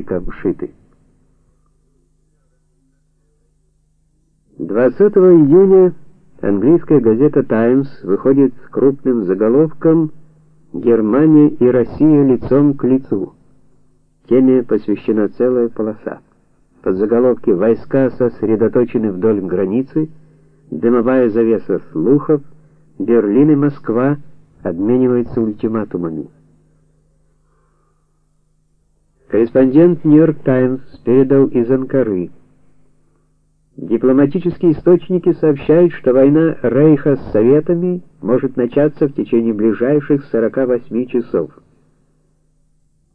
наклейка обшиты. 20 июня английская газета Times выходит с крупным заголовком Германия и Россия лицом к лицу. Теме посвящена целая полоса. Под заголовки «Войска сосредоточены вдоль границы», «Дымовая завеса слухов», «Берлин и Москва обмениваются ультиматумами». Корреспондент Нью-Йорк Таймс передал из Анкары. Дипломатические источники сообщают, что война Рейха с Советами может начаться в течение ближайших 48 часов.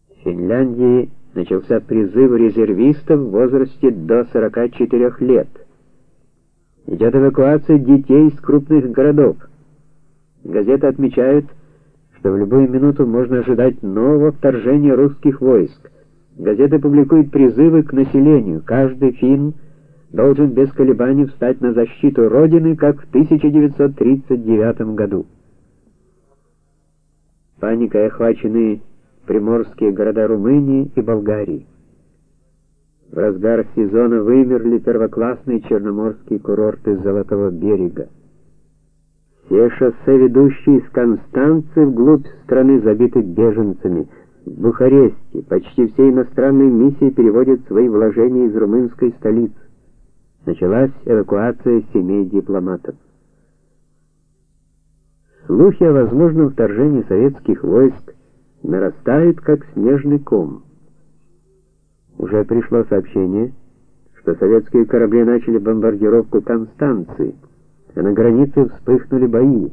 В Финляндии начался призыв резервистов в возрасте до 44 лет. Идет эвакуация детей из крупных городов. Газеты отмечают, что в любую минуту можно ожидать нового вторжения русских войск. Газеты публикуют призывы к населению. Каждый финн должен без колебаний встать на защиту родины, как в 1939 году. Паникой охвачены приморские города Румынии и Болгарии. В разгар сезона вымерли первоклассные черноморские курорты Золотого берега. Все шоссе, ведущие из Констанции вглубь страны, забиты беженцами. В Бухаресте почти все иностранные миссии переводят свои вложения из румынской столицы. Началась эвакуация семей дипломатов. Слухи о возможном вторжении советских войск нарастают как снежный ком. Уже пришло сообщение, что советские корабли начали бомбардировку Констанции, а на границе вспыхнули бои.